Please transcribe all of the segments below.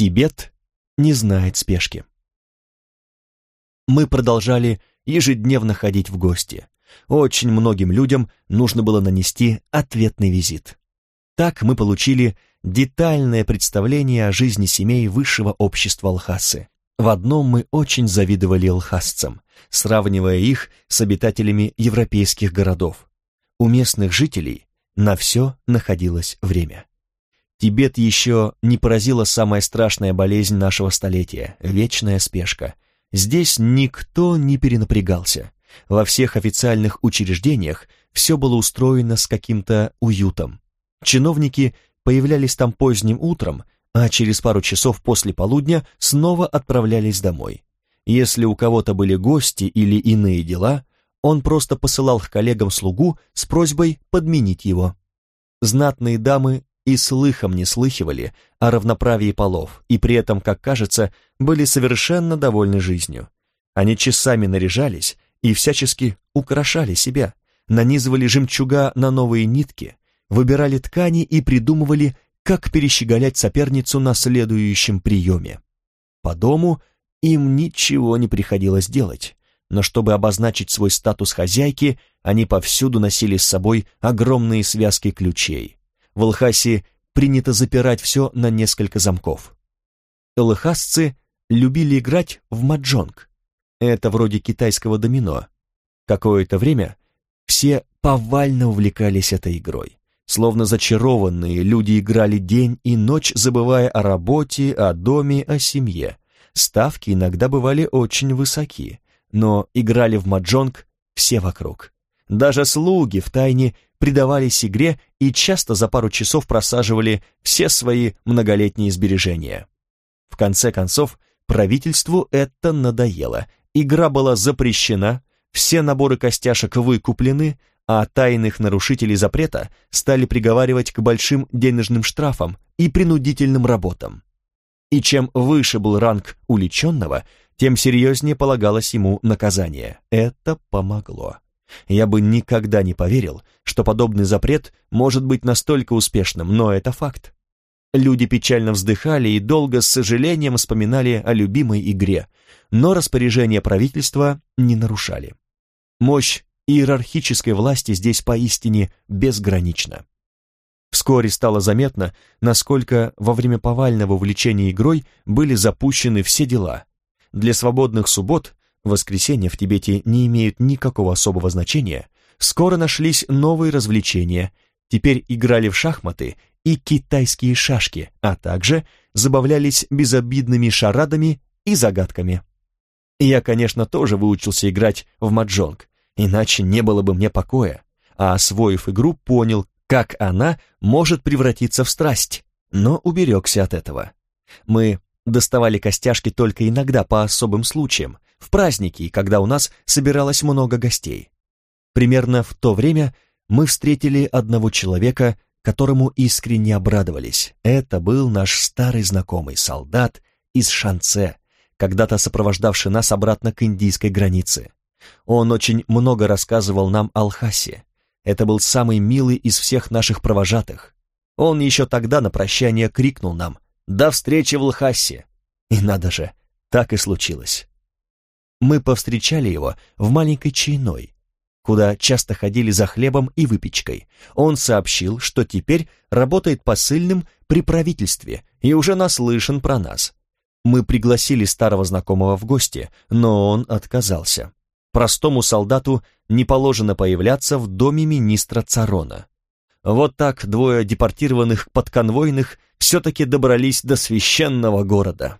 Тибет не знает спешки. Мы продолжали ежедневно ходить в гости. Очень многим людям нужно было нанести ответный визит. Так мы получили детальное представление о жизни семей высшего общества Лхасы. В одном мы очень завидовали лхасцам, сравнивая их с обитателями европейских городов. У местных жителей на все находилось время. Тибет еще не поразила самая страшная болезнь нашего столетия – вечная спешка. Здесь никто не перенапрягался. Во всех официальных учреждениях все было устроено с каким-то уютом. Чиновники появлялись там поздним утром, а через пару часов после полудня снова отправлялись домой. Если у кого-то были гости или иные дела, он просто посылал к коллегам слугу с просьбой подменить его. Знатные дамы и слыхом не слыхивали о равноправии полов, и при этом, как кажется, были совершенно довольны жизнью. Они часами наряжались и всячески украшали себя, нанизывали жемчуга на новые нитки, выбирали ткани и придумывали, как перещеголять соперницу на следующем приеме. По дому им ничего не приходилось делать, но чтобы обозначить свой статус хозяйки, они повсюду носили с собой огромные связки ключей. В Лхасе принято запирать все на несколько замков. Лхасцы любили играть в маджонг. Это вроде китайского домино. Какое-то время все повально увлекались этой игрой. Словно зачарованные, люди играли день и ночь, забывая о работе, о доме, о семье. Ставки иногда бывали очень высоки, но играли в маджонг все вокруг. Даже слуги втайне предавались игре и часто за пару часов просаживали все свои многолетние сбережения. В конце концов, правительству это надоело. Игра была запрещена, все наборы костяшек выкуплены, а тайных нарушителей запрета стали приговаривать к большим денежным штрафам и принудительным работам. И чем выше был ранг уличенного, тем серьезнее полагалось ему наказание. Это помогло. Я бы никогда не поверил, что подобный запрет может быть настолько успешным, но это факт. Люди печально вздыхали и долго с сожалением вспоминали о любимой игре, но распоряжения правительства не нарушали. Мощь иерархической власти здесь поистине безгранична. Вскоре стало заметно, насколько во время повального увлечения игрой были запущены все дела. Для свободных суббот, воскресенья в Тибете не имеют никакого особого значения, скоро нашлись новые развлечения, теперь играли в шахматы и китайские шашки, а также забавлялись безобидными шарадами и загадками. Я, конечно, тоже выучился играть в маджонг, иначе не было бы мне покоя, а освоив игру, понял, как она может превратиться в страсть, но уберегся от этого. Мы доставали костяшки только иногда по особым случаям, в праздники, когда у нас собиралось много гостей. Примерно в то время мы встретили одного человека, которому искренне обрадовались. Это был наш старый знакомый солдат из Шанце, когда-то сопровождавший нас обратно к индийской границе. Он очень много рассказывал нам о Алхасе. Это был самый милый из всех наших провожатых. Он еще тогда на прощание крикнул нам «До встречи в Лхасе!» И надо же, так и случилось. Мы повстречали его в маленькой чайной, куда часто ходили за хлебом и выпечкой. Он сообщил, что теперь работает посыльным при правительстве и уже наслышан про нас. Мы пригласили старого знакомого в гости, но он отказался. Простому солдату не положено появляться в доме министра Царона. Вот так двое депортированных подконвойных все-таки добрались до священного города.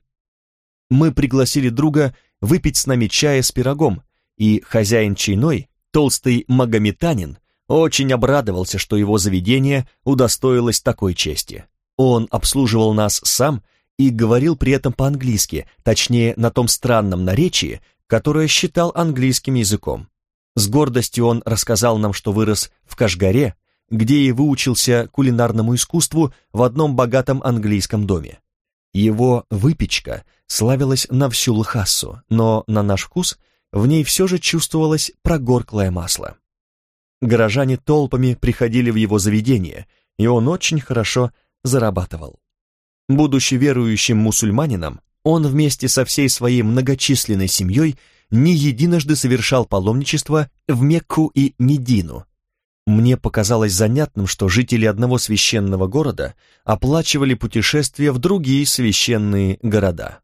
Мы пригласили друга выпить с нами чая с пирогом, и хозяин чайной, толстый магометанин, очень обрадовался, что его заведение удостоилось такой чести. Он обслуживал нас сам и говорил при этом по-английски, точнее, на том странном наречии, которое считал английским языком. С гордостью он рассказал нам, что вырос в Кашгаре, где и выучился кулинарному искусству в одном богатом английском доме. Его выпечка славилась на всю Лхассу, но на наш вкус в ней все же чувствовалось прогорклое масло. Горожане толпами приходили в его заведение, и он очень хорошо зарабатывал. Будучи верующим мусульманином, он вместе со всей своей многочисленной семьей не единожды совершал паломничество в Мекку и Медину. Мне показалось занятным, что жители одного священного города оплачивали путешествия в другие священные города.